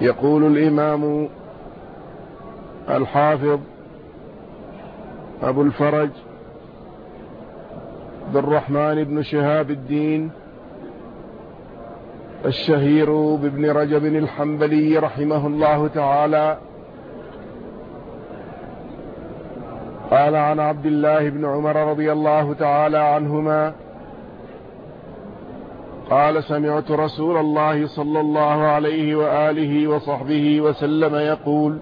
يقول الإمام الحافظ أبو الفرج عبد الرحمن بن شهاب الدين الشهير بابن رجب الحنبلي رحمه الله تعالى. قال عن عبد الله بن عمر رضي الله تعالى عنهما قال سمعت رسول الله صلى الله عليه وآله وصحبه وسلم يقول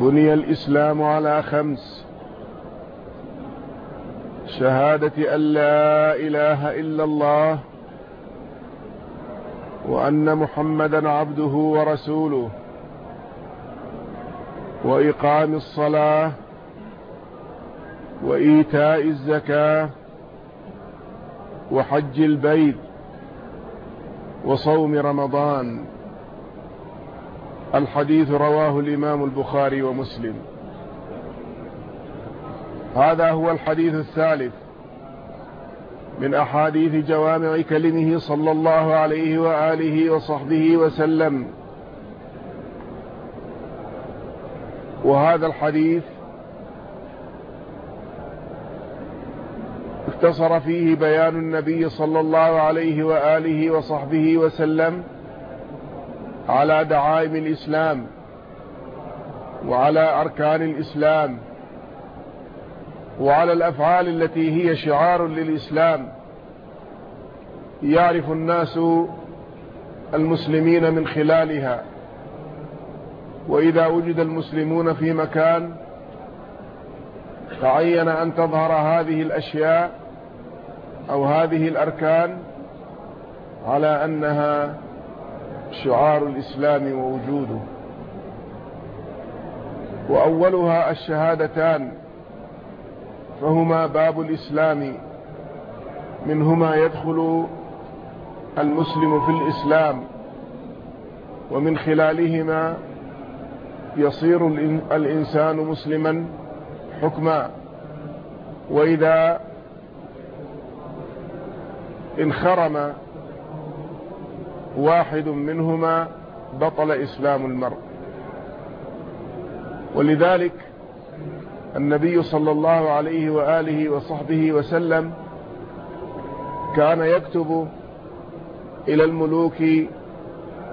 بني الإسلام على خمس شهادة أن لا إله إلا الله وأن محمدا عبده ورسوله وإقام الصلاة وإيتاء الزكاة وحج البيت وصوم رمضان. الحديث رواه الإمام البخاري ومسلم. هذا هو الحديث الثالث من أحاديث جوامع كلمه صلى الله عليه وآله وصحبه وسلم. وهذا الحديث اختصر فيه بيان النبي صلى الله عليه وآله وصحبه وسلم على دعائم الإسلام وعلى أركان الإسلام وعلى الأفعال التي هي شعار للإسلام. يعرف الناس المسلمين من خلالها. وإذا وجد المسلمون في مكان تعين أن تظهر هذه الأشياء أو هذه الأركان على أنها شعار الإسلام ووجوده. وأولها الشهادتان فهما باب الإسلام منهما يدخل المسلم في الإسلام ومن خلالهما يصير الإنسان مسلما حكما. وإذا انخرم واحد منهما بطل إسلام المرء. ولذلك النبي صلى الله عليه وآله وصحبه وسلم كان يكتب إلى الملوك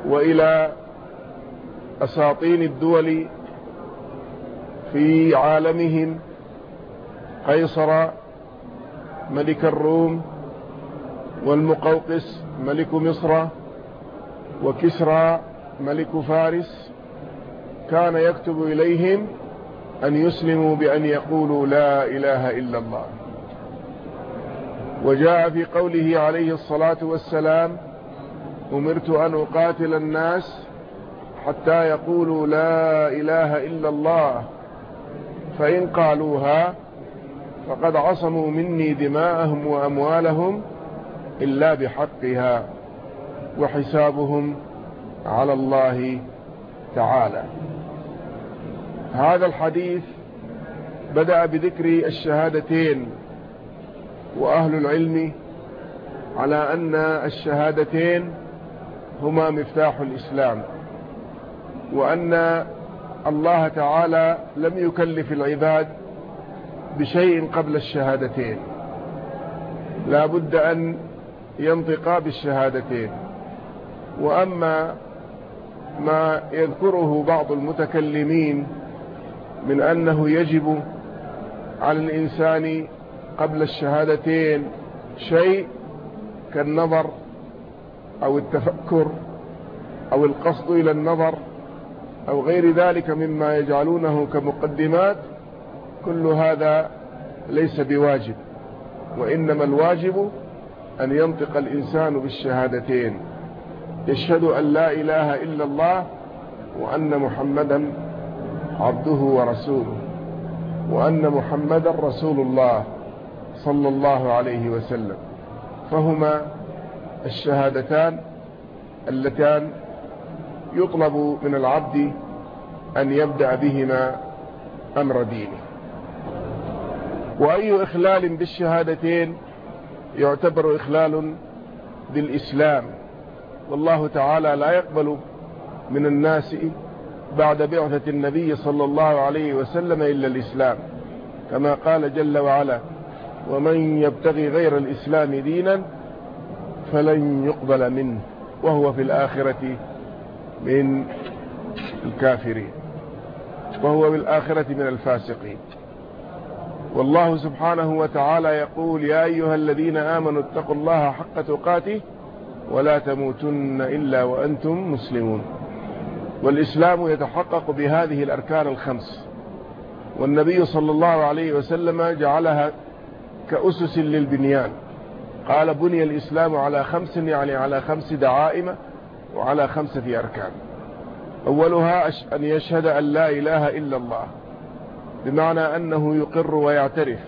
وإلى أساطين الدول في عالمهم قيصر ملك الروم والمقوقس ملك مصر وكسرى ملك فارس كان يكتب إليهم أن يسلموا بأن يقولوا لا إله إلا الله. وجاء في قوله عليه الصلاة والسلام أمرت أن أقاتل الناس حتى يقولوا لا إله إلا الله فإن قالوها فقد عصموا مني دماءهم وأموالهم إلا بحقها وحسابهم على الله تعالى. هذا الحديث بدأ بذكر الشهادتين وأهل العلم على أن الشهادتين هما مفتاح الإسلام وأن الله تعالى لم يكلف العباد بشيء قبل الشهادتين. لا بد أن ينطقا بالشهادتين. وأما ما يذكره بعض المتكلمين من أنه يجب على الإنسان قبل الشهادتين شيء كالنظر أو التفكر أو القصد إلى النظر أو غير ذلك مما يجعلونه كمقدمات كل هذا ليس بواجب. وإنما الواجب أن ينطق الإنسان بالشهادتين. يشهد أن لا إله إلا الله وأن محمدا عبده ورسوله وأن محمدا رسول الله صلى الله عليه وسلم. فهما الشهادتان اللتان يطلب من العبد أن يبدأ بهما أمر دينه. وأي إخلال بالشهادتين يعتبر إخلال بالإسلام والله تعالى لا يقبل من الناس بعد بعثة النبي صلى الله عليه وسلم إلا الإسلام. كما قال جل وعلا ومن يبتغي غير الإسلام دينا فلن يقبل منه. وهو في الآخرة من الكافرين. وهو بالآخرة من الفاسقين. والله سبحانه وتعالى يقول يا أيها الذين آمنوا اتقوا الله حق تقاته ولا تموتن إلا وأنتم مسلمون. والإسلام يتحقق بهذه الأركان الخمس. والنبي صلى الله عليه وسلم جعلها كأسس للبنيان. قال بني الإسلام على خمس يعني على خمس دعائم وعلى خمسة أركان. أولها أن يشهد أن لا إله إلا الله. بمعنى أنه يقر ويعترف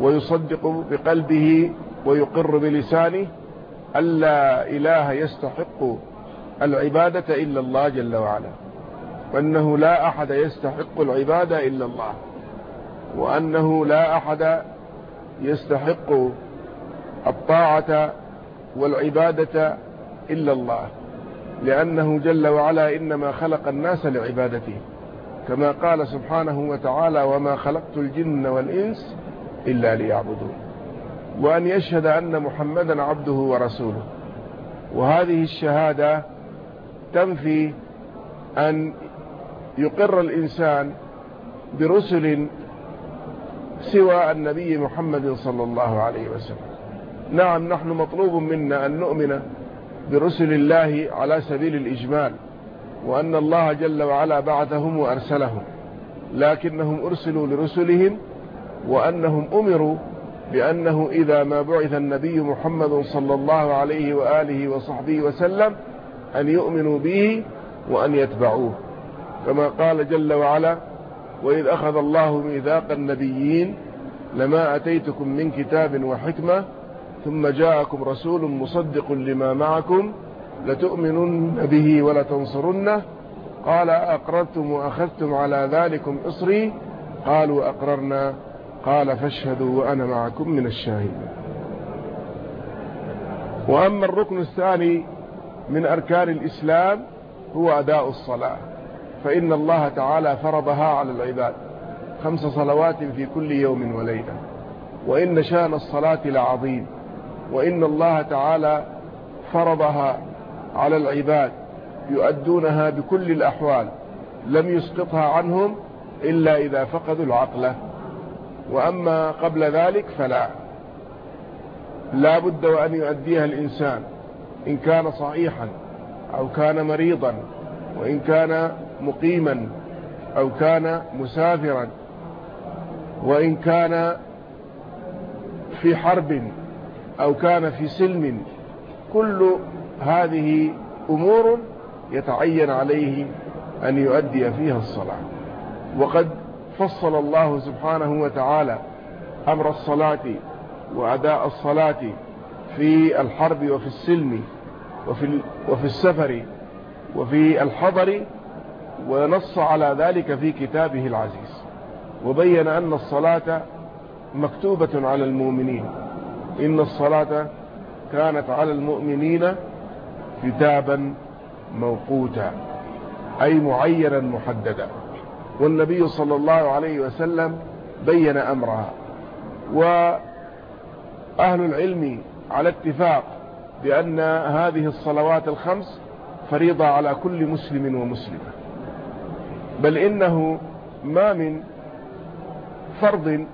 ويصدق بقلبه ويقر بلسانه أن لا إله يستحق العبادة إلا الله جل وعلا وأنه لا أحد يستحق العبادة إلا الله وأنه لا أحد يستحق الطاعة والعبادة إلا الله لأنه جل وعلا إنما خلق الناس لعبادته. كما قال سبحانه وتعالى وما خلقت الجن والإنس إلا ليعبدون. وأن يشهد أن محمدا عبده ورسوله. وهذه الشهادة تنفي أن يقر الإنسان برسل سوى النبي محمد صلى الله عليه وسلم. نعم نحن مطلوب منا أن نؤمن برسل الله على سبيل الإجمال. وأن الله جل وعلا بعثهم وأرسلهم لكنهم أرسلوا لرسلهم وأنهم أمروا بأنه إذا ما بعث النبي محمد صلى الله عليه وآله وصحبه وسلم أن يؤمنوا به وأن يتبعوه. كما قال جل وعلا وإذ أخذ الله ميثاق النبيين لما أتيتكم من كتاب وحكمة ثم جاءكم رسول مصدق لما معكم لتؤمنن به ولتنصرنه. قال أقررتم وأخذتم على ذلكم إصري. قالوا أقررنا. قال فاشهدوا وأنا معكم من الشاهدين. وأما الركن الثاني من أركان الإسلام هو أداء الصلاة. فإن الله تعالى فرضها على العباد. خمس صلوات في كل يوم وليلة. وإن شان الصلاة لعظيم. وإن الله تعالى فرضها على العباد يؤدونها بكل الأحوال لم يسقطها عنهم إلا إذا فقدوا العقل. وأما قبل ذلك فلا. لا بد وأن يؤديها الإنسان إن كان صحيحا أو كان مريضا وإن كان مقيما أو كان مسافرا وإن كان في حرب أو كان في سلم كل هذه أمور يتعين عليه أن يؤدي فيها الصلاة. وقد فصل الله سبحانه وتعالى أمر الصلاة وأداء الصلاة في الحرب وفي السلم وفي, وفي السفر وفي الحضر ونص على ذلك في كتابه العزيز. وبين أن الصلاة مكتوبة على المؤمنين. إن الصلاة كانت على المؤمنين كتابا موقوتا أي معينا محددا. والنبي صلى الله عليه وسلم بين أمرها. وأهل العلم على اتفاق بأن هذه الصلوات الخمس فريضة على كل مسلم ومسلمة. بل إنه ما من فرض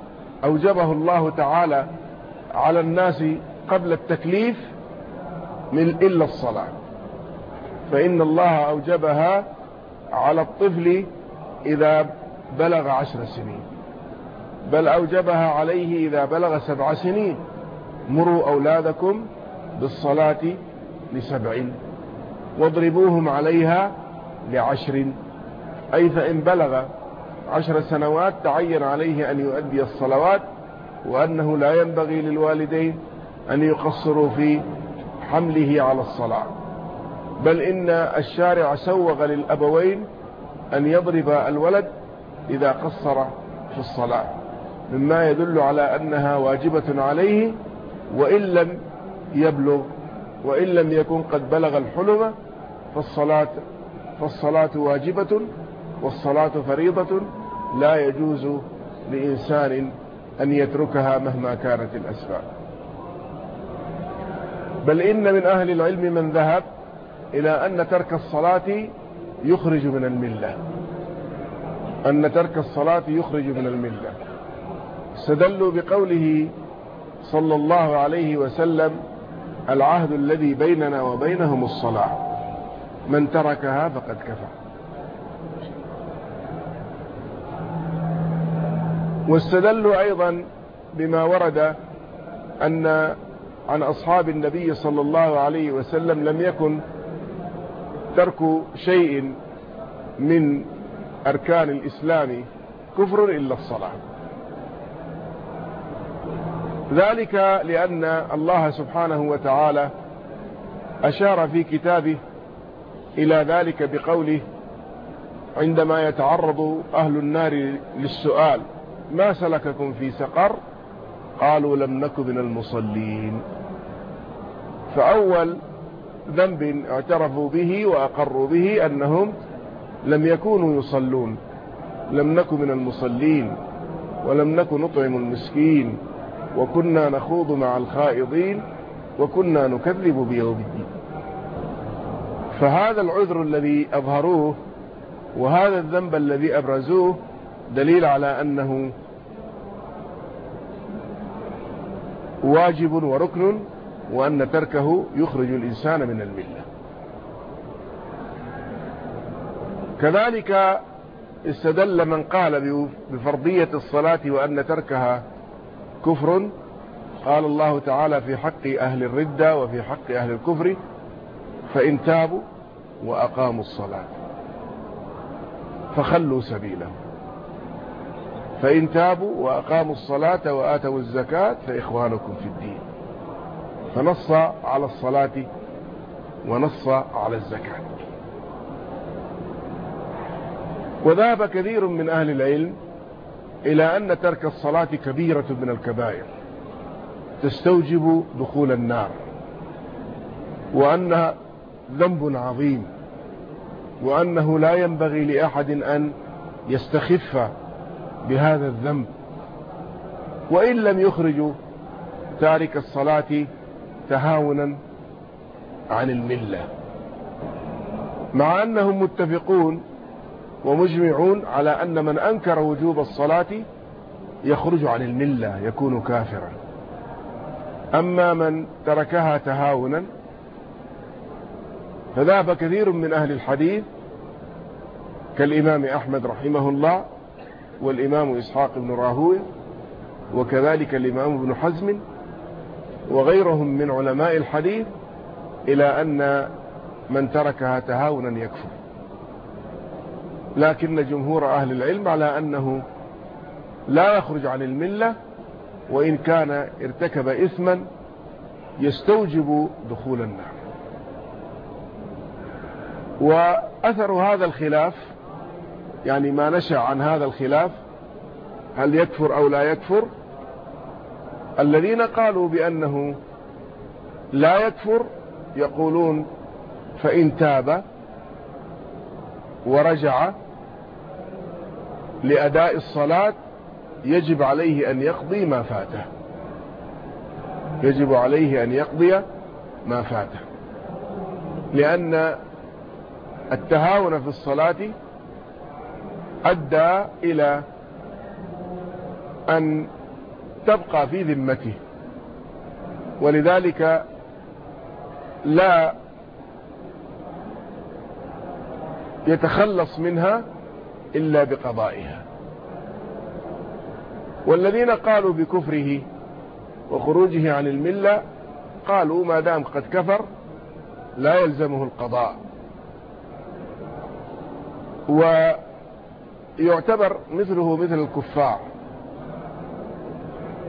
أوجبه الله تعالى على الناس قبل التكليف من إلا الصلاة. فإن الله أوجبها على الطفل إذا بلغ عشر سنين. بل أوجبها عليه إذا بلغ سبع سنين. مروا أولادكم بالصلاة لسبع. واضربوهم عليها لعشر. أي فإن بلغ عشر سنوات تعين عليه أن يؤدي الصلوات وأنه لا ينبغي للوالدين أن يقصروا في حمله على الصلاة. بل إن الشارع سوغ للأبوين أن يضرب الولد إذا قصر في الصلاة. مما يدل على أنها واجبة عليه وإن لم يبلغ وإن لم يكن قد بلغ الحلم فالصلاة, فالصلاة واجبة والصلاة فريضة لا يجوز لإنسان أن يتركها مهما كانت الأسباب. بل إن من أهل العلم من ذهب إلى أن ترك الصلاة يخرج من الملة. أن ترك الصلاة يخرج من الملة. استدلوا بقوله صلى الله عليه وسلم العهد الذي بيننا وبينهم الصلاة. من تركها فقد كفر. واستدلوا أيضا بما ورد أن عن أصحاب النبي صلى الله عليه وسلم لم يكن ترك شيء من أركان الإسلام كفر إلا الصلاة. ذلك لأن الله سبحانه وتعالى أشار في كتابه إلى ذلك بقوله عندما يتعرض أهل النار للسؤال ما سلككم في سقر؟ قالوا لم نك من المصلين. فأول ذنب اعترفوا به وأقروا به أنهم لم يكونوا يصلون. لم نك من المصلين ولم نك نطعم المسكين وكنا نخوض مع الخائضين وكنا نكذب بيوم الدين. فهذا العذر الذي أظهروه وهذا الذنب الذي أبرزوه دليل على أنه واجب وركن وأن تركه يخرج الإنسان من الملة. كذلك استدل من قال بفرضية الصلاة وأن تركها كفر. قال الله تعالى في حق أهل الردة وفي حق أهل الكفر فإن تابوا وأقاموا الصلاة فخلوا سبيلهم فإن تابوا وأقاموا الصلاة وآتوا الزكاة فإخوانكم في الدين. فنص على الصلاة ونص على الزكاة. وذهب كثير من أهل العلم إلى أن ترك الصلاة كبيرة من الكبائر تستوجب دخول النار وأنها ذنب عظيم وأنه لا ينبغي لأحد أن يستخف بهذا الذنب. وإن لم يخرجوا تارك الصلاة تهاونا عن الملة. مع أنهم متفقون ومجمعون على أن من أنكر وجوب الصلاة يخرج عن الملة يكون كافرا. أما من تركها تهاونا فذهب كثير من أهل الحديث كالإمام أحمد رحمه الله والإمام إسحاق بن راهوي وكذلك الإمام ابن حزم وغيرهم من علماء الحديث إلى أن من تركها تهاونا يكفر. لكن جمهور أهل العلم على أنه لا يخرج عن الملة وإن كان ارتكب إثما يستوجب دخول النار. وأثر هذا الخلاف يعني ما نشأ عن هذا الخلاف هل يكفر أو لا يكفر؟ الذين قالوا بأنه لا يكفر يقولون فإن تاب ورجع لأداء الصلاة يجب عليه أن يقضي ما فاته. يجب عليه أن يقضي ما فاته. لأن التهاون في الصلاة أدى إلى أن تبقى في ذمته. ولذلك لا يتخلص منها إلا بقضائها. والذين قالوا بكفره وخروجه عن الملة قالوا ما دام قد كفر لا يلزمه القضاء. ويعتبر مثله مثل الكفار.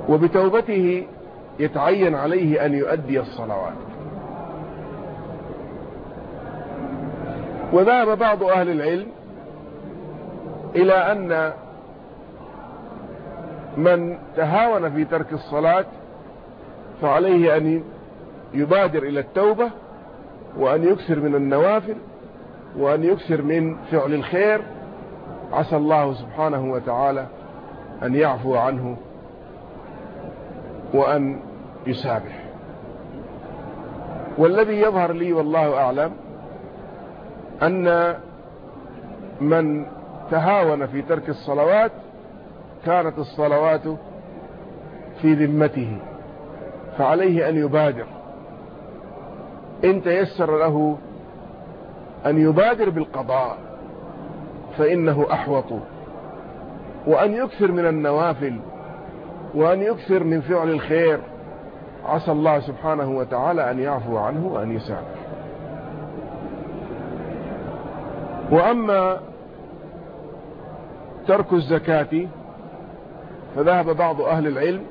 وبتوبته يتعين عليه أن يؤدي الصلوات. وذهب بعض أهل العلم إلى أن من تهاون في ترك الصلاة فعليه أن يبادر إلى التوبة وأن يكثر من النوافل وأن يكثر من فعل الخير عسى الله سبحانه وتعالى أن يعفو عنه وأن يسامح والذي يظهر لي والله أعلم أن من تهاون في ترك الصلوات كانت الصلوات في ذمته فعليه أن يبادر. إن تيسر له أن يبادر بالقضاء. فإنه أحوط. وأن يكثر من النوافل وأن يكثر من فعل الخير عسى الله سبحانه وتعالى أن يعفو عنه وأن يسامح. وأما ترك الزكاة فذهب بعض أهل العلم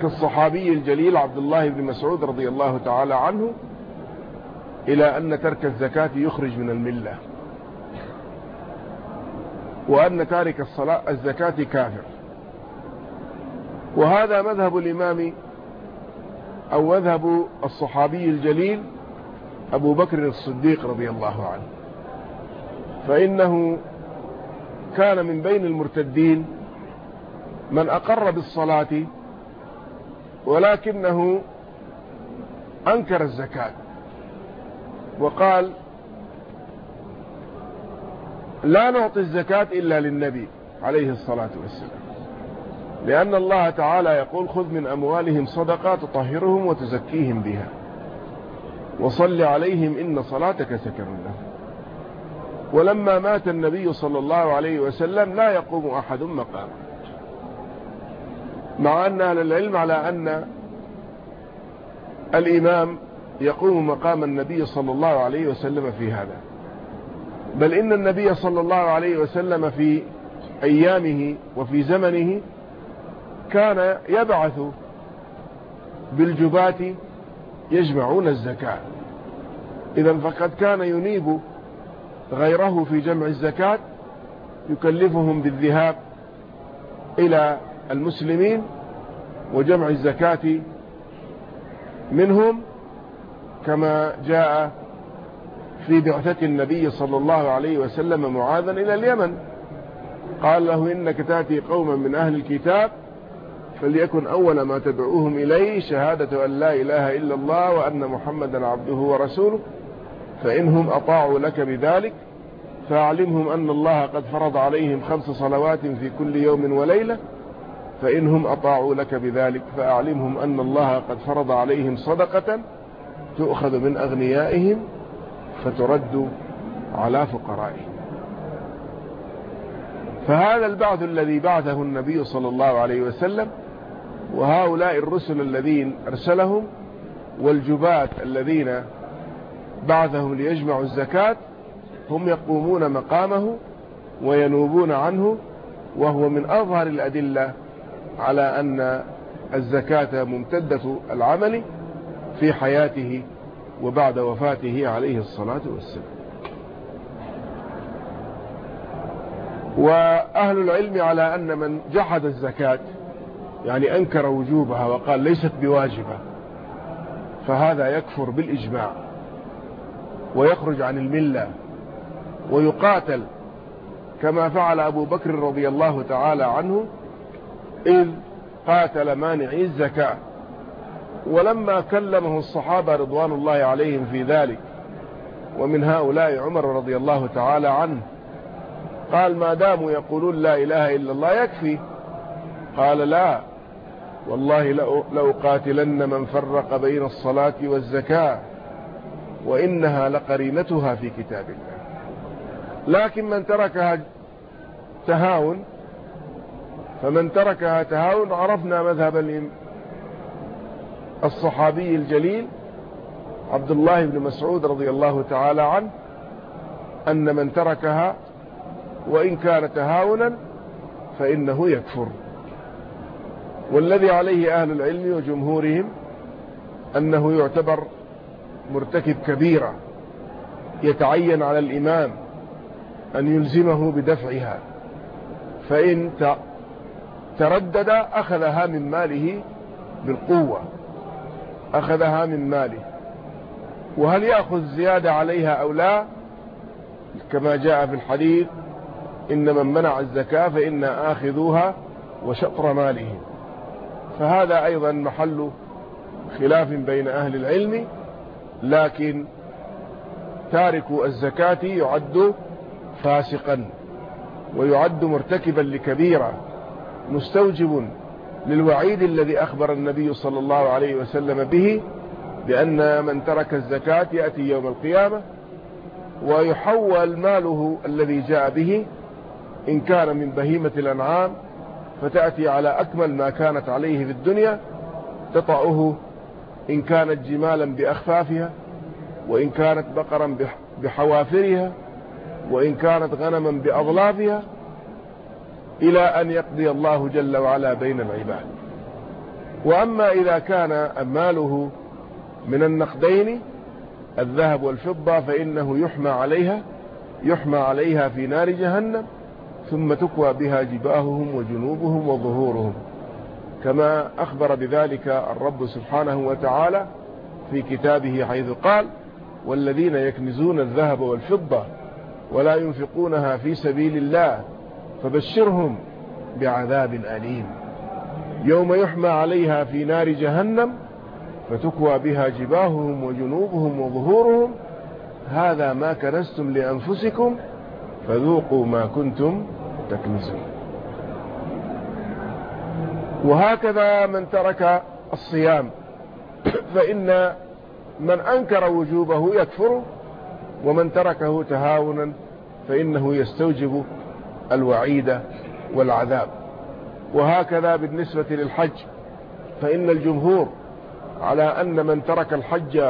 كالصحابي الجليل عبد الله بن مسعود رضي الله تعالى عنه إلى أن ترك الزكاة يخرج من الملة. وأن تارك الصلاة الزكاة كافر. وهذا مذهب الإمام أو مذهب الصحابي الجليل أبو بكر الصديق رضي الله عنه. فإنه كان من بين المرتدين من أقر بالصلاة ولكنه أنكر الزكاة. وقال لا نعطي الزكاة إلا للنبي عليه الصلاة والسلام. لأن الله تعالى يقول خذ من أموالهم صدقة تطهرهم وتزكيهم بها. وصل عليهم إن صلاتك سكن لهم. ولما مات النبي صلى الله عليه وسلم لا يقوم أحد مقامه مع أن أهل العلم على أن الإمام يقوم مقام النبي صلى الله عليه وسلم في هذا. بل إن النبي صلى الله عليه وسلم في أيامه وفي زمنه كان يبعث بالجبات يجمعون الزكاة. إذا فقد كان ينيب غيره في جمع الزكاة يكلفهم بالذهاب إلى المسلمين وجمع الزكاة منهم كما جاء في بعثة النبي صلى الله عليه وسلم معاذا إلى اليمن. قال له إنك تأتي قوما من أهل الكتاب فليكن أول ما تدعوهم إليه شهادة أن لا إله إلا الله وأن محمدا عبده ورسوله فإنهم أطاعوا لك بذلك فأعلمهم أن الله قد فرض عليهم خمس صلوات في كل يوم وليلة فإنهم أطاعوا لك بذلك فأعلمهم أن الله قد فرض عليهم صدقة تؤخذ من أغنيائهم فترد على فقرائهم فهذا البعث الذي بعثه النبي صلى الله عليه وسلم وهؤلاء الرسل الذين أرسلهم والجبات الذين بعثهم ليجمعوا الزكاة هم يقومون مقامه وينوبون عنه وهو من أظهر الأدلة على أن الزكاة ممتدة العمل في حياته وبعد وفاته عليه الصلاة والسلام. وأهل العلم على أن من جحد الزكاة يعني أنكر وجوبها وقال ليست بواجبة فهذا يكفر بالإجماع ويخرج عن الملة ويقاتل كما فعل أبو بكر رضي الله تعالى عنه إذ قاتل مانعي الزكاة. ولما كلمه الصحابة رضوان الله عليهم في ذلك ومن هؤلاء عمر رضي الله تعالى عنه قال ما داموا يقولون لا إله إلا الله يكفي. قال لا والله لأقاتلن من فرق بين الصلاة والزكاة وإنها لقرينتها في كتاب الله. لكن من تركها تهاون فمن تركها تهاون عرفنا مذهب الصحابي الجليل عبد الله بن مسعود رضي الله تعالى عنه أن من تركها وإن كان تهاونا فإنه يكفر. والذي عليه أهل العلم وجمهورهم أنه يعتبر مرتكب كبيرة يتعين على الإمام أن يلزمه بدفعها فإن تردد أخذها من ماله بالقوة. أخذها من ماله. وهل يأخذ زيادة عليها أو لا؟ كما جاء في الحديث إن من منع الزكاة فإنا آخذوها وشطر ماله. فهذا أيضا محل خلاف بين أهل العلم لكن تارك الزكاة يعد فاسقا ويعد مرتكبا لكبيرة مستوجب للوعيد الذي أخبر النبي صلى الله عليه وسلم به بأن من ترك الزكاة يأتي يوم القيامة ويحول ماله الذي جاء به إن كان من بهيمة الأنعام فتأتي على أكمل ما كانت عليه في الدنيا تطأه إن كانت جمالا بأخفافها وإن كانت بقرا بحوافرها وإن كانت غنما بأضلافها إلى أن يقضي الله جل وعلا بين العباد. وأما إذا كان ماله من النقدين الذهب والفضة فإنه يحمى عليها يحمى عليها في نار جهنم ثم تكوى بها جباههم وجنوبهم وظهورهم. كما أخبر بذلك الرب سبحانه وتعالى في كتابه حيث قال والذين يكنزون الذهب والفضة ولا ينفقونها في سبيل الله فبشرهم بعذاب أليم. يوم يحمى عليها في نار جهنم فتكوى بها جباههم وجنوبهم وظهورهم. هذا ما كنستم لأنفسكم فذوقوا ما كنتم تكنزون. وهكذا من ترك الصيام فإن من أنكر وجوبه يكفر ومن تركه تهاونا فإنه يستوجب الوعيد والعذاب. وهكذا بالنسبة للحج فإن الجمهور على أن من ترك الحج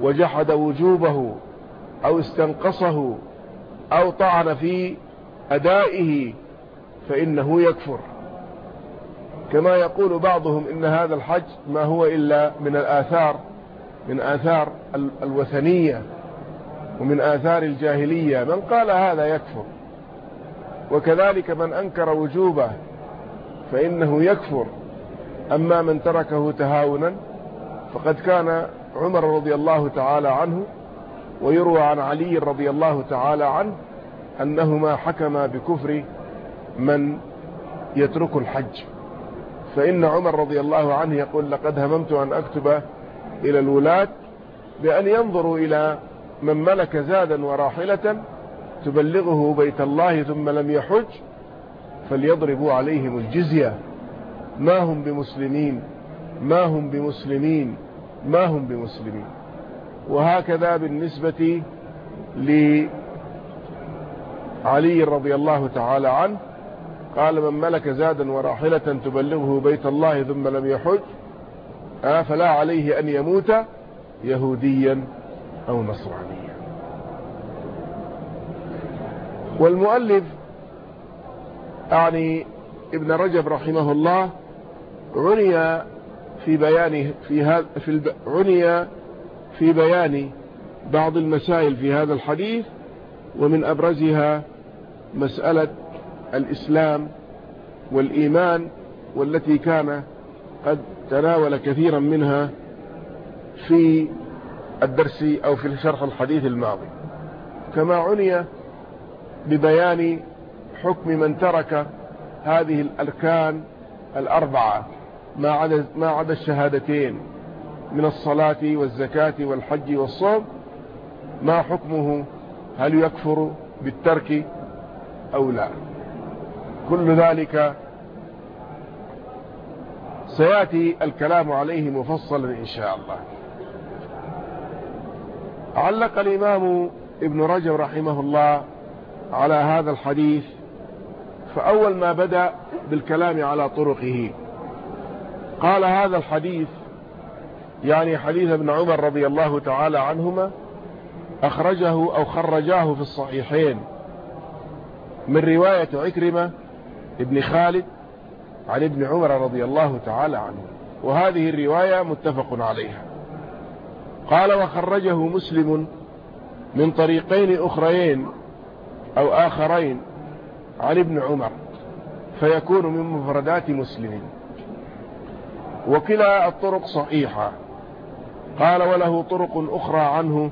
وجحد وجوبه أو استنقصه أو طعن في أدائه فإنه يكفر. كما يقول بعضهم إن هذا الحج ما هو إلا من الآثار من آثار الوثنية ومن آثار الجاهلية. من قال هذا يكفر؟ وكذلك من أنكر وجوبه فإنه يكفر. أما من تركه تهاونا فقد كان عمر رضي الله تعالى عنه ويروى عن علي رضي الله تعالى عنه أنهما حكما بكفر من يترك الحج. فإن عمر رضي الله عنه يقول لقد هممت أن أكتب إلى الولاة بأن ينظروا إلى من ملك زادا وراحلة تبلغه بيت الله ثم لم يحج فليضربوا عليهم الجزية. ما هم بمسلمين؟ ما هم بمسلمين؟ ما هم بمسلمين؟ وهكذا بالنسبة لعلي رضي الله تعالى عنه قال من ملك زادا وراحلة تبلغه بيت الله ثم لم يحج آه فلا عليه أن يموت يهوديا أو نصرانيا. والمؤلف يعني ابن رجب رحمه الله عني في بيان في هذا في الب... عني في بيان بعض المسائل في هذا الحديث ومن أبرزها مسألة الإسلام والإيمان والتي كان قد تناول كثيرا منها في الدرس أو في شرح الحديث الماضي. كما عني ببيان حكم من ترك هذه الأركان الأربعة ما عدا, ما عدا الشهادتين من الصلاة والزكاة والحج والصوم ما حكمه؟ هل يكفر بالترك أو لا؟ كل ذلك سيأتي الكلام عليه مفصلا إن شاء الله. علق الإمام ابن رجب رحمه الله على هذا الحديث فأول ما بدأ بالكلام على طرقه. قال هذا الحديث يعني حديث ابن عمر رضي الله تعالى عنهما أخرجه أو خرجاه في الصحيحين. من رواية عكرمة ابن خالد عن ابن عمر رضي الله تعالى عنه. وهذه الرواية متفق عليها. قال وخرجه مسلم من طريقين أخرين أو آخرين عن ابن عمر فيكون من مفردات مسلم. وكلا الطرق صحيحة. قال وله طرق أخرى عنه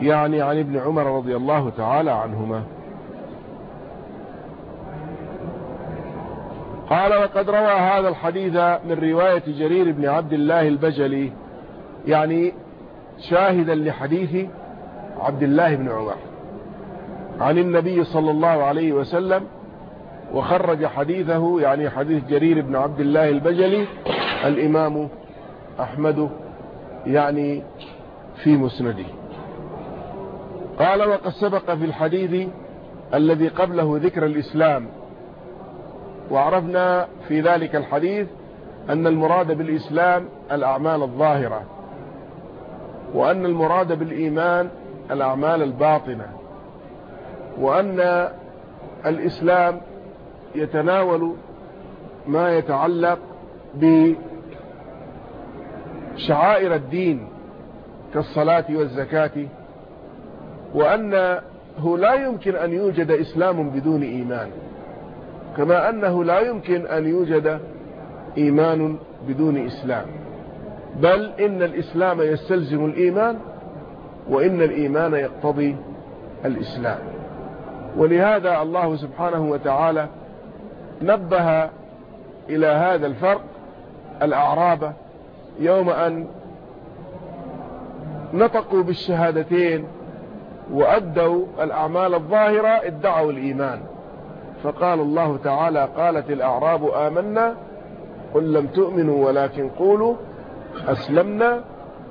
يعني عن ابن عمر رضي الله تعالى عنهما. قال وقد روى هذا الحديث من رواية جرير بن عبد الله البجلي يعني شاهدا لحديث عبد الله بن عمر. عن النبي صلى الله عليه وسلم وخرج حديثه يعني حديث جرير بن عبد الله البجلي الإمام أحمد يعني في مسنده. قال وقد سبق في الحديث الذي قبله ذكر الإسلام وعرفنا في ذلك الحديث أن المراد بالإسلام الأعمال الظاهرة وأن المراد بالإيمان الأعمال الباطنة. وأن الإسلام يتناول ما يتعلق بشعائر الدين كالصلاة والزكاة وأنه لا يمكن أن يوجد إسلام بدون إيمان كما أنه لا يمكن أن يوجد إيمان بدون إسلام. بل إن الإسلام يستلزم الإيمان وإن الإيمان يقتضي الإسلام. ولهذا الله سبحانه وتعالى نبه إلى هذا الفرق الأعراب يوم أن نطقوا بالشهادتين وأدوا الأعمال الظاهرة ادعوا الإيمان. فقال الله تعالى قالت الأعراب آمنا قل لم تؤمنوا ولكن قولوا أسلمنا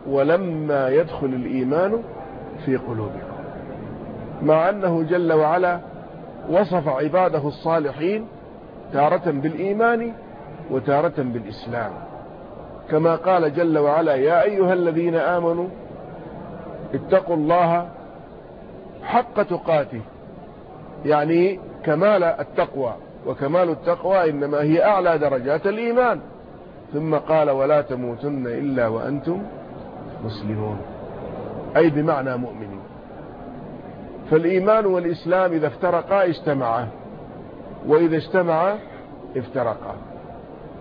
ولما يدخل الإيمان في قلوبكم. مع أنه جل وعلا وصف عباده الصالحين تارة بالإيمان وتارة بالإسلام. كما قال جل وعلا يا أيها الذين آمنوا اتقوا الله حق تقاته. يعني كمال التقوى وكمال التقوى إنما هي أعلى درجات الإيمان. ثم قال ولا تموتن إلا وأنتم مسلمون. أي بمعنى مؤمنين فالإيمان والإسلام إذا افترقا اجتمعا وإذا اجتمعا افترقا.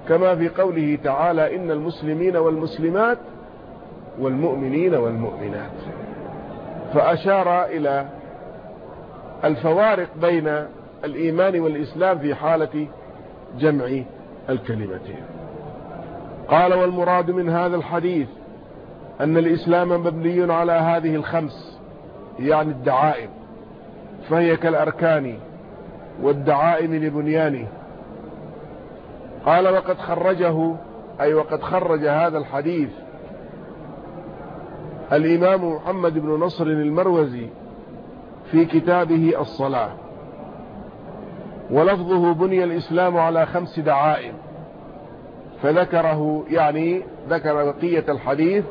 كما في قوله تعالى إن المسلمين والمسلمات والمؤمنين والمؤمنات. فأشار إلى الفوارق بين الإيمان والإسلام في حالة جمع الكلمتين قال والمراد من هذا الحديث أن الإسلام مبني على هذه الخمس. يعني الدعائم فهي كالأركان والدعائم لبنيانه. قال وقد خرجه أي وقد خرج هذا الحديث الإمام محمد بن نصر المروزي في كتابه الصلاة. ولفظه بني الإسلام على خمس دعائم فذكره يعني ذكر بقية الحديث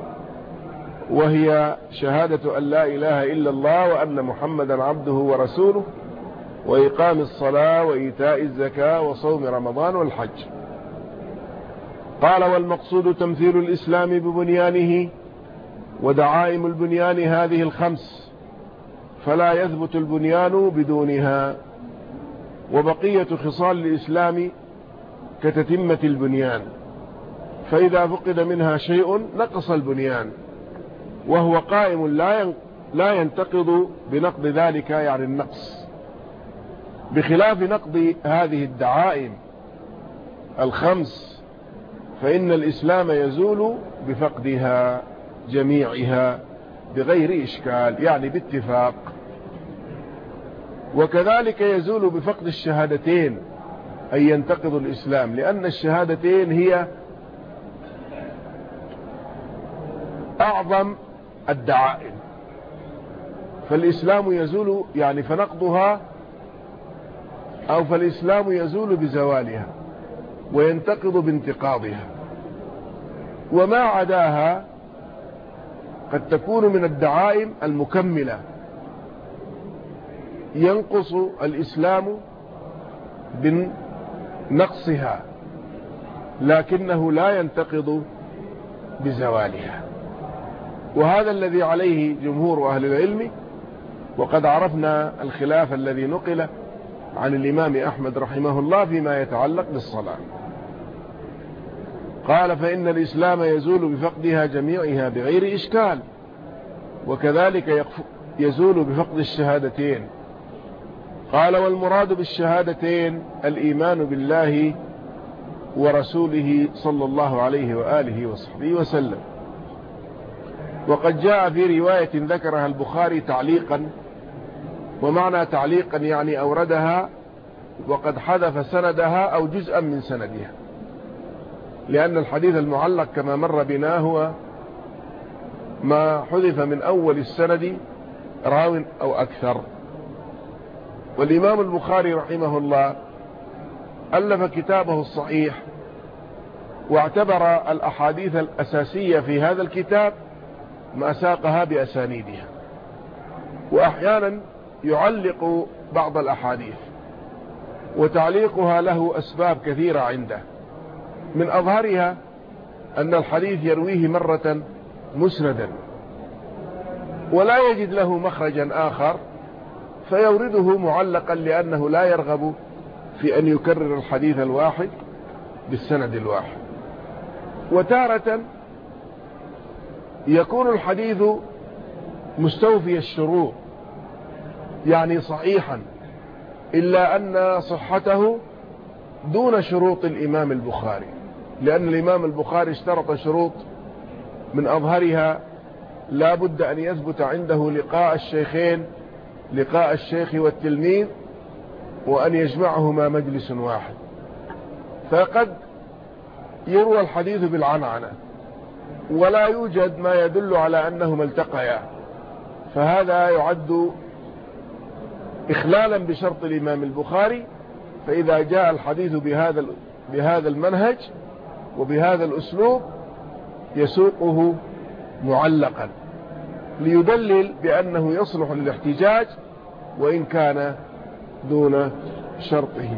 وهي شهادة أن لا إله إلا الله وأن محمدا عبده ورسوله وإقام الصلاة وإيتاء الزكاة وصوم رمضان والحج. قال والمقصود تمثيل الإسلام ببنيانه ودعائم البنيان هذه الخمس فلا يثبت البنيان بدونها. وبقية خصال الإسلام كتتمة البنيان فإذا فقد منها شيء نقص البنيان. وهو قائم لا لا ينتقض بنقض ذلك يعني النقص. بخلاف نقض هذه الدعائم الخمس فإن الإسلام يزول بفقدها جميعها بغير إشكال يعني باتفاق. وكذلك يزول بفقد الشهادتين أن ينتقض الإسلام لأن الشهادتين هي أعظم الدعائم فالإسلام يزول يعني فنقضها أو فالإسلام يزول بزوالها وينتقض بانتقاضها. وما عداها قد تكون من الدعائم المكملة. ينقص الإسلام بنقصها لكنه لا ينتقض بزوالها. وهذا الذي عليه جمهور أهل العلم وقد عرفنا الخلاف الذي نقل عن الإمام أحمد رحمه الله فيما يتعلق بالصلاة. قال فإن الإسلام يزول بفقدها جميعها بغير إشكال وكذلك يزول بفقد الشهادتين. قال والمراد بالشهادتين الإيمان بالله ورسوله صلى الله عليه وآله وصحبه وسلم. وقد جاء في رواية ذكرها البخاري تعليقا ومعنى تعليقا يعني أوردها وقد حذف سندها أو جزءا من سندها. لأن الحديث المعلق كما مر بنا هو ما حذف من أول السند راو أو أكثر. والإمام البخاري رحمه الله ألف كتابه الصحيح واعتبر الأحاديث الأساسية في هذا الكتاب ما ساقها بأسانيدها. وأحيانا يعلق بعض الأحاديث. وتعليقها له أسباب كثيرة عنده. من أظهرها أن الحديث يرويه مرة مسندا. ولا يجد له مخرجا آخر فيورده معلقا لأنه لا يرغب في أن يكرر الحديث الواحد بالسند الواحد. وتارة يكون الحديث مستوفي الشروط يعني صحيحا إلا أن صحته دون شروط الإمام البخاري لأن الإمام البخاري اشترط شروط من أظهرها لا بد أن يثبت عنده لقاء الشيخين لقاء الشيخ والتلميذ وأن يجمعهما مجلس واحد. فقد يروى الحديث بالعنعنة. ولا يوجد ما يدل على أنهما التقيا. فهذا يعد إخلالا بشرط الإمام البخاري فإذا جاء الحديث بهذا بهذا المنهج وبهذا الأسلوب يسوقه معلقا ليدلل بأنه يصلح للاحتجاج وإن كان دون شرطه.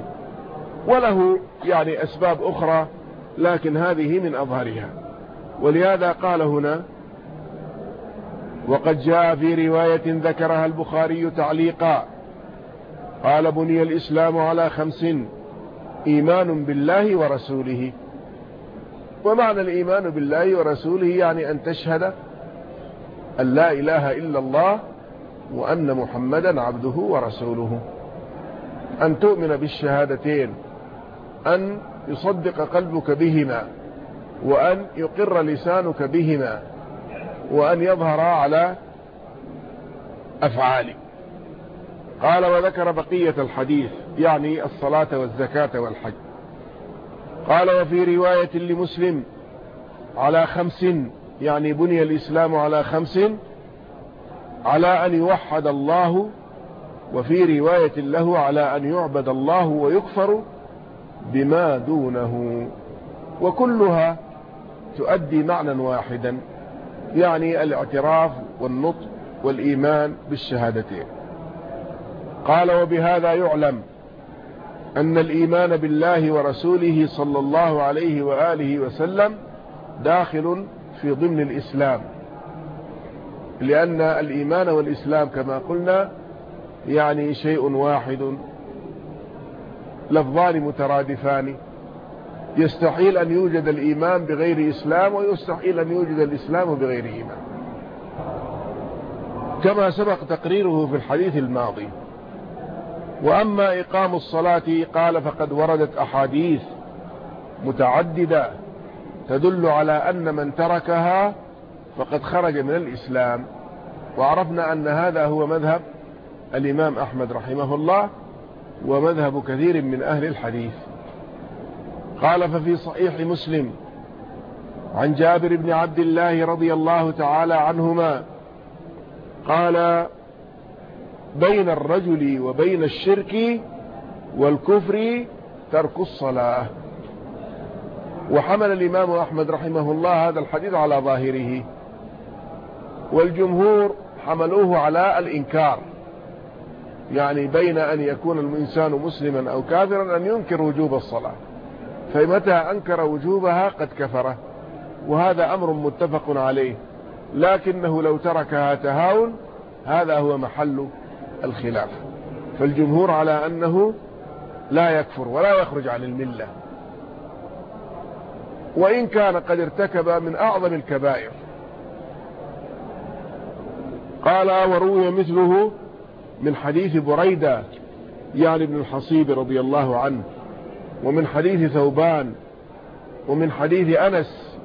وله يعني أسباب أخرى لكن هذه من أظهرها. ولهذا قال هنا وقد جاء في رواية ذكرها البخاري تعليقا. قال بني الإسلام على خمس إيمان بالله ورسوله. ومعنى الإيمان بالله ورسوله يعني أن تشهد أن لا إله إلا الله وأن محمدا عبده ورسوله. أن تؤمن بالشهادتين أن يصدق قلبك بهما. وأن يقر لسانك بهما وأن يظهر على أفعالك. قال وذكر بقية الحديث يعني الصلاة والزكاة والحج. قال وفي رواية لمسلم على خمس يعني بني الإسلام على خمس على أن يوحد الله وفي رواية له على أن يعبد الله ويكفر بما دونه. وكلها تؤدي معنى واحدا يعني الاعتراف والنطق والإيمان بالشهادتين. قال وبهذا يعلم أن الإيمان بالله ورسوله صلى الله عليه وآله وسلم داخل في ضمن الإسلام. لأن الإيمان والإسلام كما قلنا يعني شيء واحد لفظان مترادفان. يستحيل أن يوجد الإيمان بغير إسلام ويستحيل أن يوجد الإسلام بغير إيمان. كما سبق تقريره في الحديث الماضي. وأما إقام الصلاة قال فقد وردت أحاديث متعددة تدل على أن من تركها فقد خرج من الإسلام. وعرفنا أن هذا هو مذهب الإمام أحمد رحمه الله ومذهب كثير من أهل الحديث. قال ففي صحيح مسلم عن جابر بن عبد الله رضي الله تعالى عنهما قال بين الرجل وبين الشرك والكفر ترك الصلاة. وحمل الإمام أحمد رحمه الله هذا الحديث على ظاهره. والجمهور حملوه على الإنكار. يعني بين أن يكون الإنسان مسلما أو كافرا أن ينكر وجوب الصلاة. فمتى أنكر وجوبها قد كفره وهذا أمر متفق عليه لكنه لو تركها تهاون هذا هو محل الخلاف. فالجمهور على أنه لا يكفر ولا يخرج عن الملة. وإن كان قد ارتكب من أعظم الكبائر. قال وروي مثله من حديث بريدة يعني ابن الحصيب رضي الله عنه ومن حديث ثوبان ومن حديث أنس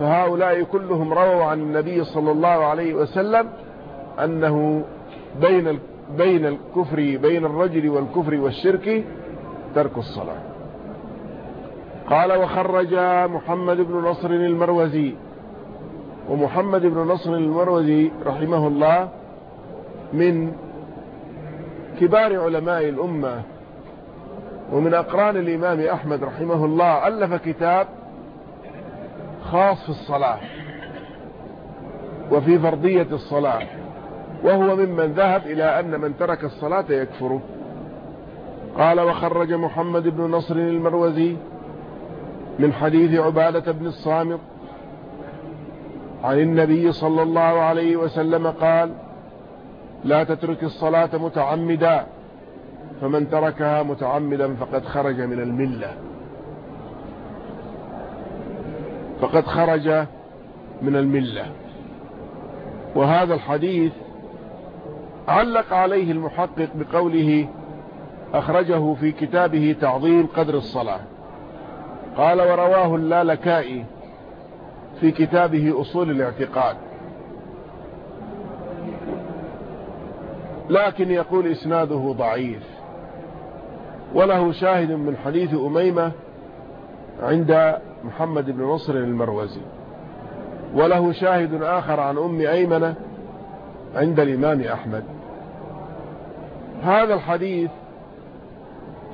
فهؤلاء كلهم رووا عن النبي صلى الله عليه وسلم أنه بين بين الكفر بين الرجل والكفر والشرك ترك الصلاة. قال وخرج محمد بن نصر المروزي. ومحمد بن نصر المروزي رحمه الله من كبار علماء الأمة ومن أقران الإمام أحمد رحمه الله ألف كتاب خاص في الصلاة وفي فرضية الصلاة وهو ممن ذهب إلى أن من ترك الصلاة يكفره. قال وخرج محمد بن نصر المروزي من حديث عبادة بن الصامت عن النبي صلى الله عليه وسلم قال لا تترك الصلاة متعمدا فمن تركها متعمدا فقد خرج من الملة. فقد خرج من الملة. وهذا الحديث علق عليه المحقق بقوله أخرجه في كتابه تعظيم قدر الصلاة. قال ورواه اللالكائي في كتابه أصول الاعتقاد. لكن يقول إسناده ضعيف. وله شاهد من حديث أميمة عند محمد بن نصر المروزي. وله شاهد آخر عن أم أيمنة عند الإمام أحمد. هذا الحديث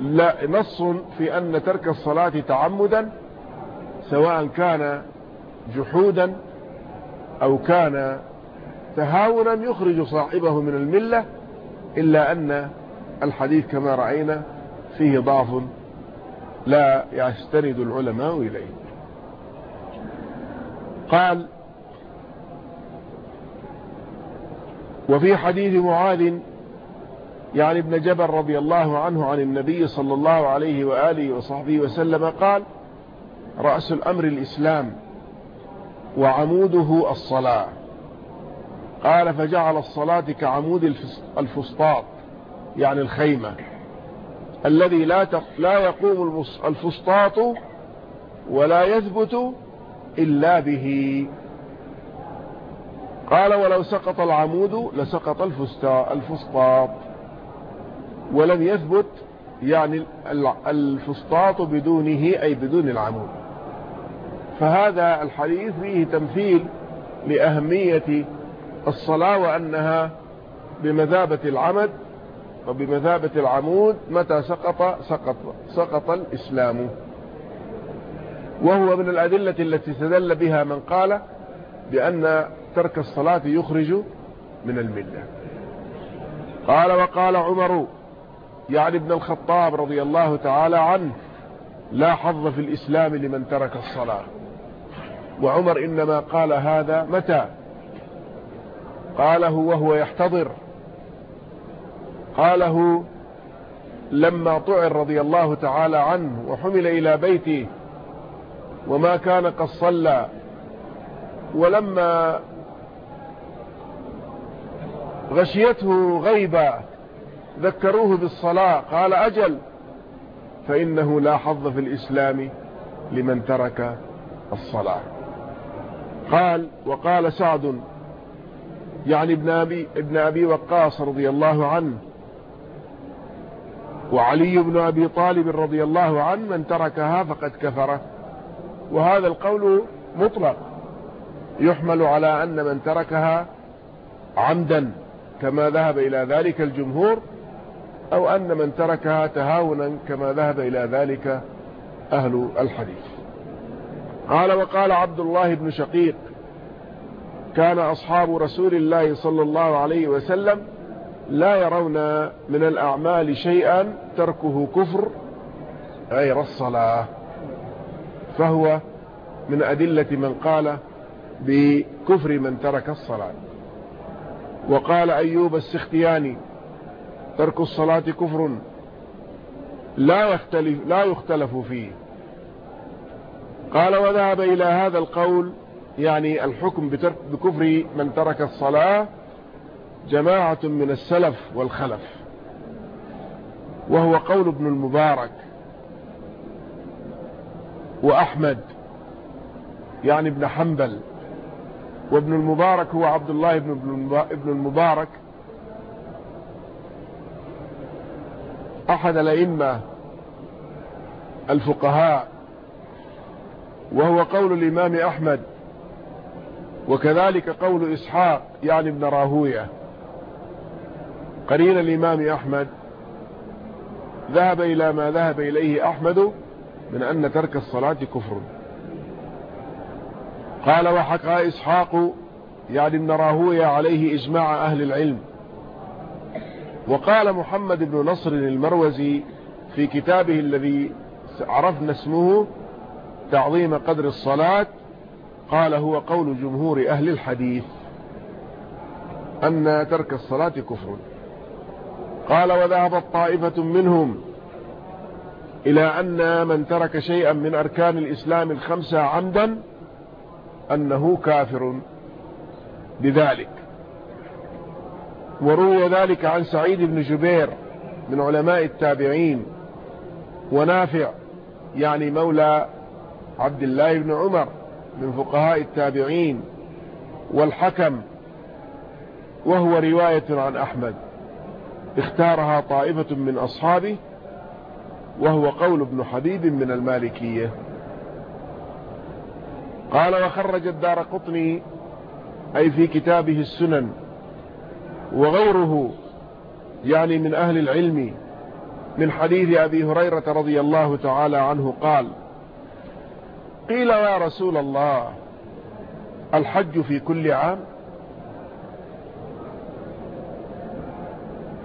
لا نص في أن ترك الصلاة تعمدا سواء كان جحودا أو كان تهاونا يخرج صاحبه من الملة إلا أن الحديث كما رأينا فيه ضعف لا يستند العلماء إليه. قال وفي حديث معاذ يعني ابن جبل رضي الله عنه عن النبي صلى الله عليه وآله وصحبه وسلم قال رأس الأمر الإسلام وعموده الصلاة. قال فجعل الصلاة كعمود الفسطاط يعني الخيمة. الذي لا لا يقوم الفسطاط ولا يثبت إلا به. قال ولو سقط العمود لسقط الفسطاط. ولم يثبت يعني الفسطاط بدونه أي بدون العمود. فهذا الحديث فيه تمثيل لأهمية الصلاة وأنها بمثابة العمد وبمثابة العمود متى سقط؟ سقط سقط الإسلام. وهو من الأدلة التي استدل بها من قال بأن ترك الصلاة يخرج من الملة. قال وقال عمر يعني ابن الخطاب رضي الله تعالى عنه لا حظ في الإسلام لمن ترك الصلاة. وعمر إنما قال هذا متى؟ قاله وهو يحتضر. قاله لما طعر رضي الله تعالى عنه وحمل إلى بيته وما كان قد صلى ولما غشيته غيبة ذكروه بالصلاة قال أجل فإنه لا حظ في الإسلام لمن ترك الصلاة. قال وقال سعد يعني ابن أبي, ابن أبي وقاص رضي الله عنه وعلي بن أبي طالب رضي الله عنه من تركها فقد كفر وهذا القول مطلق. يحمل على أن من تركها عمدا كما ذهب إلى ذلك الجمهور أو أن من تركها تهاونا كما ذهب إلى ذلك أهل الحديث. قال وقال عبد الله بن شقيق كان أصحاب رسول الله صلى الله عليه وسلم لا يرون من الأعمال شيئا تركه كفر غير الصلاة. فهو من أدلة من قال بكفر من ترك الصلاة. وقال أيوب السختياني ترك الصلاة كفر لا يختلف, لا يختلف فيه. قال وذهب إلى هذا القول يعني الحكم بكفر من ترك الصلاة جماعة من السلف والخلف وهو قول ابن المبارك وأحمد يعني ابن حنبل وابن المبارك هو عبد الله بن ابن المبارك. أحد الأئمة الفقهاء وهو قول الإمام أحمد وكذلك قول إسحاق يعني ابن راهوية. قرين الإمام أحمد. ذهب إلى ما ذهب إليه أحمد من أن ترك الصلاة كفر. قال وحكى إسحاق يعني ابن راهوية عليه إجماع أهل العلم. وقال محمد بن نصر المروزي في كتابه الذي عرفنا اسمه تعظيم قدر الصلاة قال هو قول جمهور أهل الحديث أن ترك الصلاة كفر. قال وذهبت طائفة منهم إلى أن من ترك شيئا من أركان الإسلام الخمسة عمدا أنه كافر بذلك. وروي ذلك عن سعيد بن جبير من علماء التابعين ونافع يعني مولى عبد الله بن عمر من فقهاء التابعين والحكم وهو رواية عن أحمد. اختارها طائفة من أصحابه وهو قول ابن حبيب من المالكية. قال وخرج الدار قطني أي في كتابه السنن وغيره يعني من أهل العلم من حديث أبي هريرة رضي الله تعالى عنه قال قيل يا رسول الله الحج في كل عام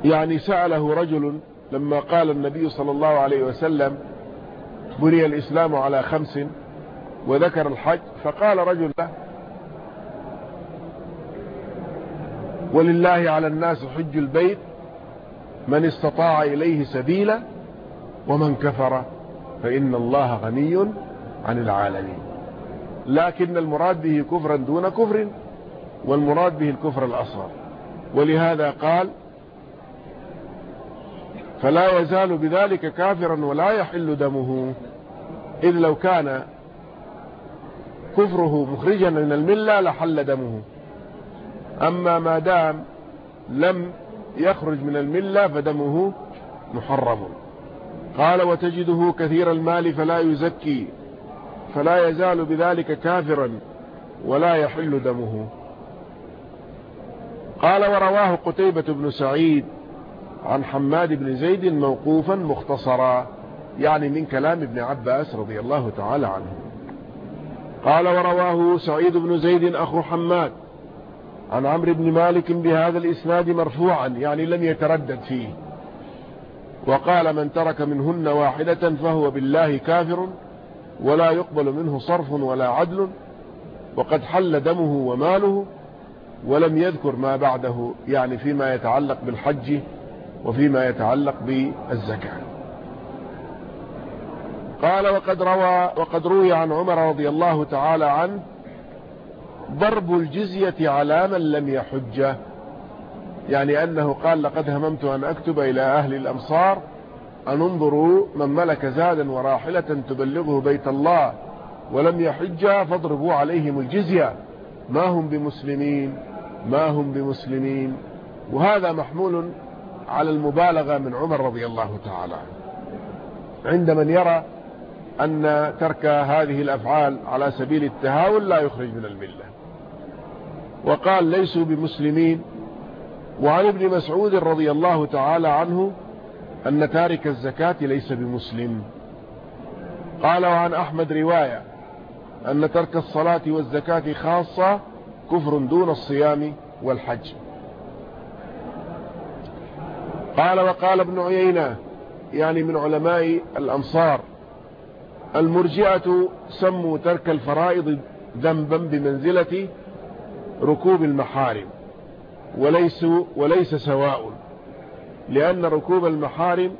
يعني سأله رجل لما قال النبي صلى الله عليه وسلم بني الإسلام على خمس وذكر الحج فقال رجل له ولله على الناس حج البيت من استطاع إليه سبيلا ومن كفر فإن الله غني عن العالمين. لكن المراد به كفرا دون كفر والمراد به الكفر الأصغر. ولهذا قال فلا يزال بذلك كافرا ولا يحل دمه. إذ لو كان كفره مخرجا من الملة لحل دمه. أما ما دام لم يخرج من الملة فدمه محرم. قال وتجده كثير المال فلا يزكي. فلا يزال بذلك كافرا ولا يحل دمه. قال ورواه قتيبة بن سعيد عن حماد بن زيد موقوفا مختصرا يعني من كلام ابن عباس رضي الله تعالى عنه. قال ورواه سعيد بن زيد أخو حماد عن عمرو بن مالك بهذا الإسناد مرفوعا يعني لم يتردد فيه. وقال من ترك منهن واحدة فهو بالله كافر ولا يقبل منه صرف ولا عدل وقد حل دمه وماله ولم يذكر ما بعده يعني فيما يتعلق بالحج وفيما يتعلق بالزكاة. قال وقد روى وقد روي عن عمر رضي الله تعالى عنه ضرب الجزية على من لم يحج. يعني أنه قال لقد هممت أن أكتب إلى أهل الأمصار أن انظروا من ملك زادا وراحلة تبلغه بيت الله ولم يحج فاضربوا عليهم الجزية. ما هم بمسلمين ما هم بمسلمين. وهذا محمول على المبالغة من عمر رضي الله تعالى عند من يرى أن ترك هذه الأفعال على سبيل التهاون لا يخرج من الملة. وقال ليسوا بمسلمين. وعن ابن مسعود رضي الله تعالى عنه أن تارك الزكاة ليس بمسلم. قال وعن أحمد رواية أن ترك الصلاة والزكاة خاصة كفر دون الصيام والحج. قال وقال ابن عيينة يعني من علماء الأنصار المرجئة سموا ترك الفرائض ذنبا بمنزلة ركوب المحارم وليس, وليس سواء لأن ركوب المحارم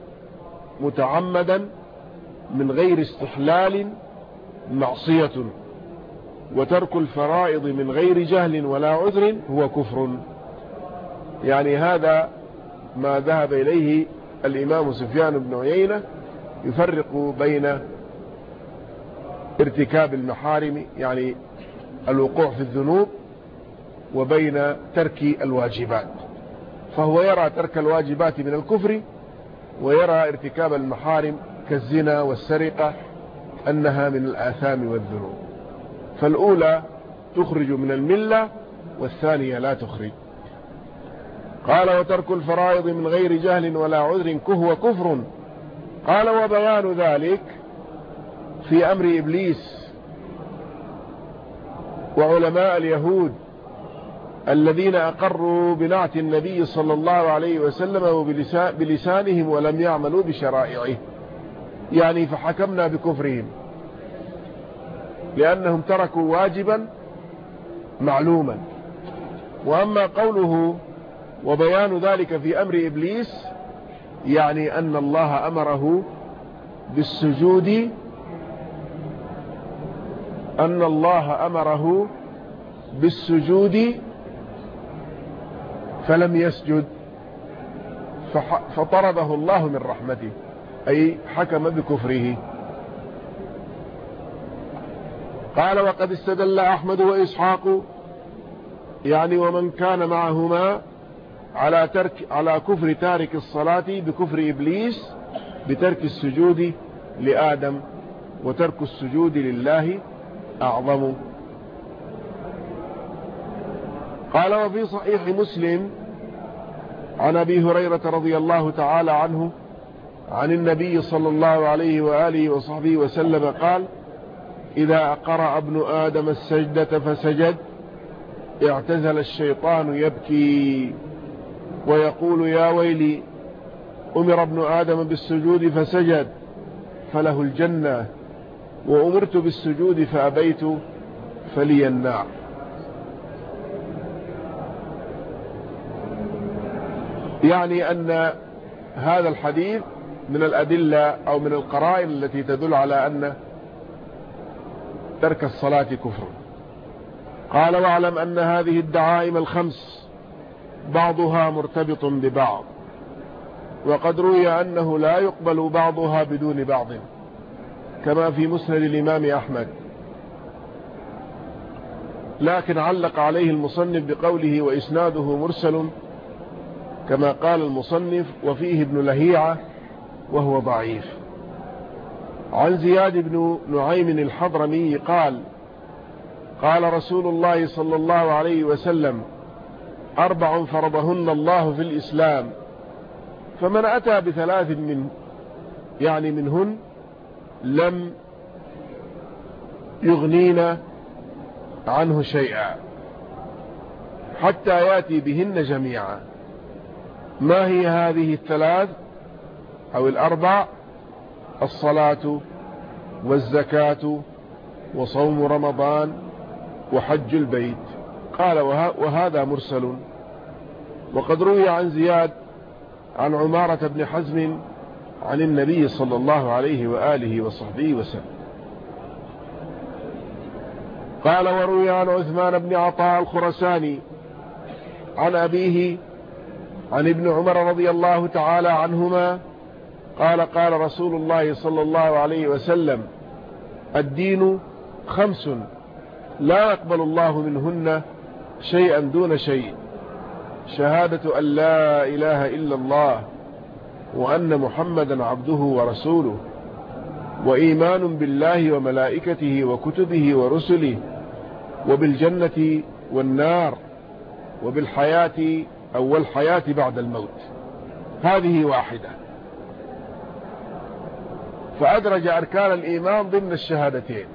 متعمدا من غير استحلال معصية وترك الفرائض من غير جهل ولا عذر هو كفر. يعني هذا ما ذهب إليه الإمام سفيان بن عيينة يفرق بين ارتكاب المحارم يعني الوقوع في الذنوب وبين ترك الواجبات. فهو يرى ترك الواجبات من الكفر ويرى ارتكاب المحارم كالزنا والسرقة أنها من الآثام والذنوب. فالأولى تخرج من الملة والثانية لا تخرج. قال وترك الفرائض من غير جهل ولا عذر كهو كفر. قال وبيان ذلك في أمر إبليس وعلماء اليهود الذين أقروا بنعت النبي صلى الله عليه وسلم بلسانهم ولم يعملوا بشرائعه. يعني فحكمنا بكفرهم. لأنهم تركوا واجبا معلوما. وأما قوله وبيان ذلك في أمر إبليس يعني أن الله أمره بالسجود أن الله أمره بالسجود فلم يسجد فطرده الله من رحمته أي حكم بكفره. قال وقد استدل أحمد وإسحاق يعني ومن كان معهما على ترك على كفر تارك الصلاة بكفر إبليس بترك السجود لآدم وترك السجود لله أعظم. قال وفي صحيح مسلم عن أبي هريرة رضي الله تعالى عنه عن النبي صلى الله عليه وآله وصحبه وسلم قال إذا أقرأ ابن آدم السجدة فسجد اعتزل الشيطان يبكي. ويقول يا ويلي أمر ابن آدم بالسجود فسجد فله الجنة وأمرت بالسجود فأبيت فلي النار. يعني أن هذا الحديث من الأدلة أو من القرائن التي تدل على أن ترك الصلاة كفر. قال واعلم أن هذه الدعائم الخمس بعضها مرتبط ببعض. وقد روي أنه لا يقبل بعضها بدون بعض كما في مسند الإمام أحمد. لكن علق عليه المصنف بقوله وإسناده مرسل كما قال المصنف وفيه ابن لهيعة وهو ضعيف عن زياد بن نعيم الحضرمي قال قال رسول الله صلى الله عليه وسلم أربع فرضهن الله في الإسلام. فمن أتى بثلاث من يعني منهن لم يغنينا عنه شيئا حتى يأتي بهن جميعا. ما هي هذه الثلاث؟ أو الأربع؟ الصلاة والزكاة وصوم رمضان وحج البيت. قال وهذا مرسل. وقد روي عن زياد عن عمارة بن حزم عن النبي صلى الله عليه وآله وصحبه وسلم. قال وروي عن عثمان بن عطاء الخرساني عن أبيه عن ابن عمر رضي الله تعالى عنهما قال قال رسول الله صلى الله عليه وسلم الدين خمس لا يقبل الله منهن شيئا دون شيء. شهادة أن لا إله إلا الله وأن محمدا عبده ورسوله وإيمان بالله وملائكته وكتبه ورسله وبالجنة والنار وبالحياة أو الحياة بعد الموت. هذه واحدة. فأدرج أركان الإيمان ضمن الشهادتين.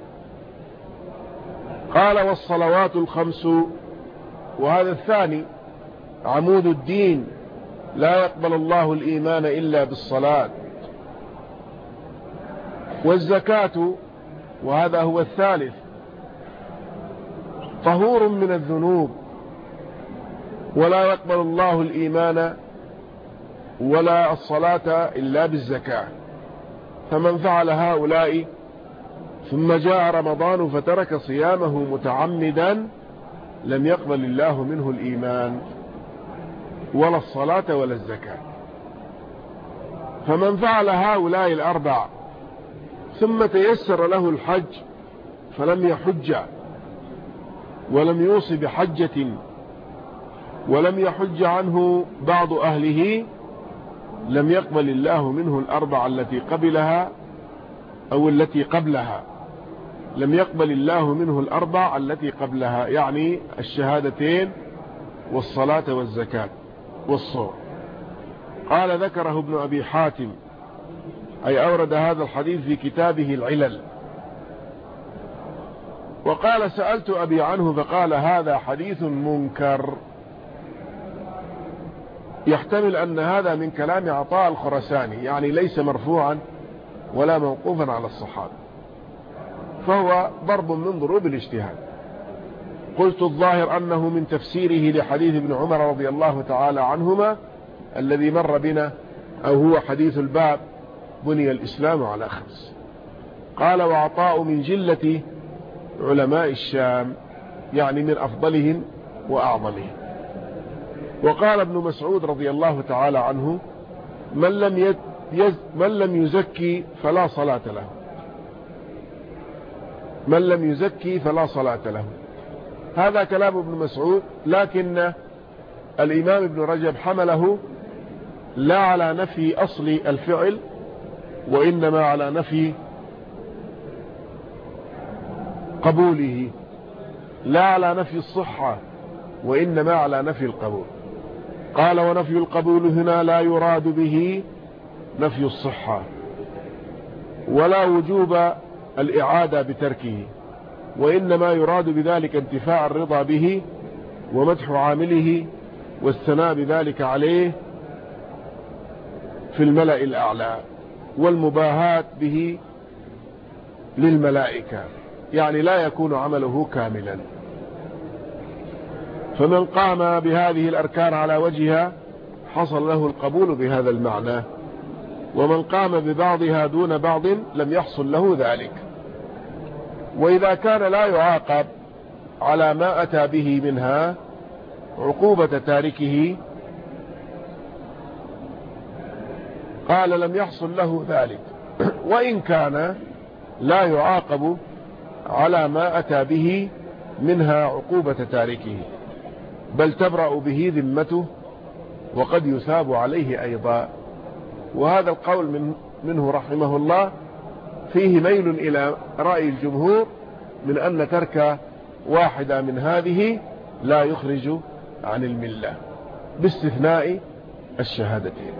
قال والصلوات الخمس وهذا الثاني عمود الدين لا يقبل الله الإيمان إلا بالصلاة. والزكاة وهذا هو الثالث طهور من الذنوب. ولا يقبل الله الإيمان ولا الصلاة إلا بالزكاة. فمن فعل هؤلاء ثم جاء رمضان فترك صيامه متعمدا لم يقبل الله منه الإيمان ولا الصلاة ولا الزكاة. فمن فعل هؤلاء الأربع ثم تيسر له الحج فلم يحج ولم يوصي بحجة ولم يحج عنه بعض أهله لم يقبل الله منه الأربع التي قبلها أو التي قبلها. لم يقبل الله منه الأربع التي قبلها يعني الشهادتين والصلاة والزكاة والصور قال ذكره ابن أبي حاتم أي أورد هذا الحديث في كتابه العلل. وقال سألت أبي عنه فقال هذا حديث منكر. يحتمل أن هذا من كلام عطاء الخرساني يعني ليس مرفوعا ولا موقوفا على الصحابة. فهو ضرب من ضروب الاجتهاد. قلت الظاهر أنه من تفسيره لحديث ابن عمر رضي الله تعالى عنهما الذي مر بنا أو هو حديث الباب بني الإسلام على خمس. قال وعطاء من جلة علماء الشام يعني من أفضلهم وأعظمهم. وقال ابن مسعود رضي الله تعالى عنه من لم, يز من لم يزكي فلا صلاة له. من لم يزكي فلا صلاة له. هذا كلام ابن مسعود لكن الإمام ابن رجب حمله لا على نفي أصل الفعل وإنما على نفي قبوله. لا على نفي الصحة وإنما على نفي القبول. قال ونفي القبول هنا لا يراد به نفي الصحة ولا وجوب الإعادة بتركه وإنما يراد بذلك انتفاع الرضا به ومدح عامله والثناء بذلك عليه في الملأ الأعلى والمباهات به للملائكة يعني لا يكون عمله كاملا. فمن قام بهذه الأركان على وجهها حصل له القبول بهذا المعنى. ومن قام ببعضها دون بعض لم يحصل له ذلك. وإذا كان لا يعاقب على ما أتى به منها عقوبة تاركه قال لم يحصل له ذلك. وإن كان لا يعاقب على ما أتى به منها عقوبة تاركه بل تبرأ به ذمته وقد يثاب عليه أيضا. وهذا القول من منه رحمه الله فيه ميل إلى رأي الجمهور من أن ترك واحدة من هذه لا يخرج عن الملة باستثناء الشهادتين.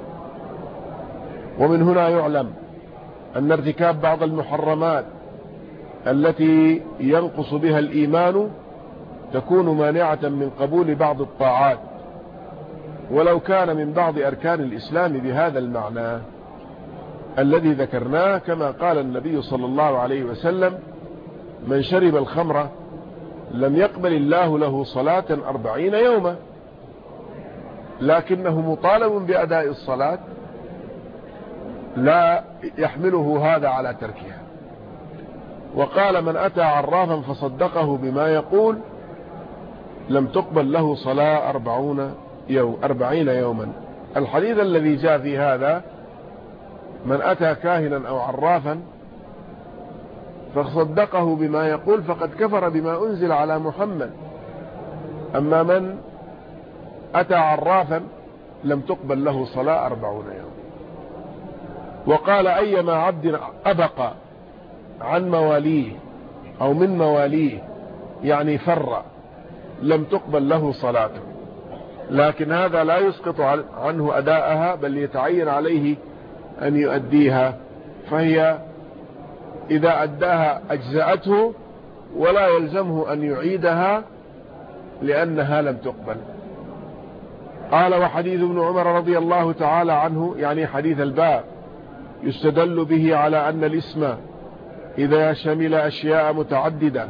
ومن هنا يعلم أن ارتكاب بعض المحرمات التي ينقص بها الإيمان تكون مانعة من قبول بعض الطاعات. ولو كان من بعض أركان الإسلام بهذا المعنى الذي ذكرناه كما قال النبي صلى الله عليه وسلم من شرب الخمر لم يقبل الله له صلاة أربعين يوما لكنه مطالب بأداء الصلاة لا يحمله هذا على تركها. وقال من أتى عرافا فصدقه بما يقول لم تقبل له صلاة أربعون يوم أربعين يوما. الحديث الذي جاء في هذا من أتى كاهنا أو عرافا فصدقه بما يقول فقد كفر بما أنزل على محمد. أما من أتى عرافا لم تقبل له صلاة أربعون يوم وقال أيما عبد أبق عن مواليه أو من مواليه يعني فر لم تقبل له صلاته لكن هذا لا يسقط عنه أداءها بل يتعين عليه أن يؤديها. فهي إذا أداها أجزأته ولا يلزمه أن يعيدها لأنها لم تقبل. قال وحديث ابن عمر رضي الله تعالى عنه يعني حديث الباب يستدل به على أن الاسم إذا شمل أشياء متعددة.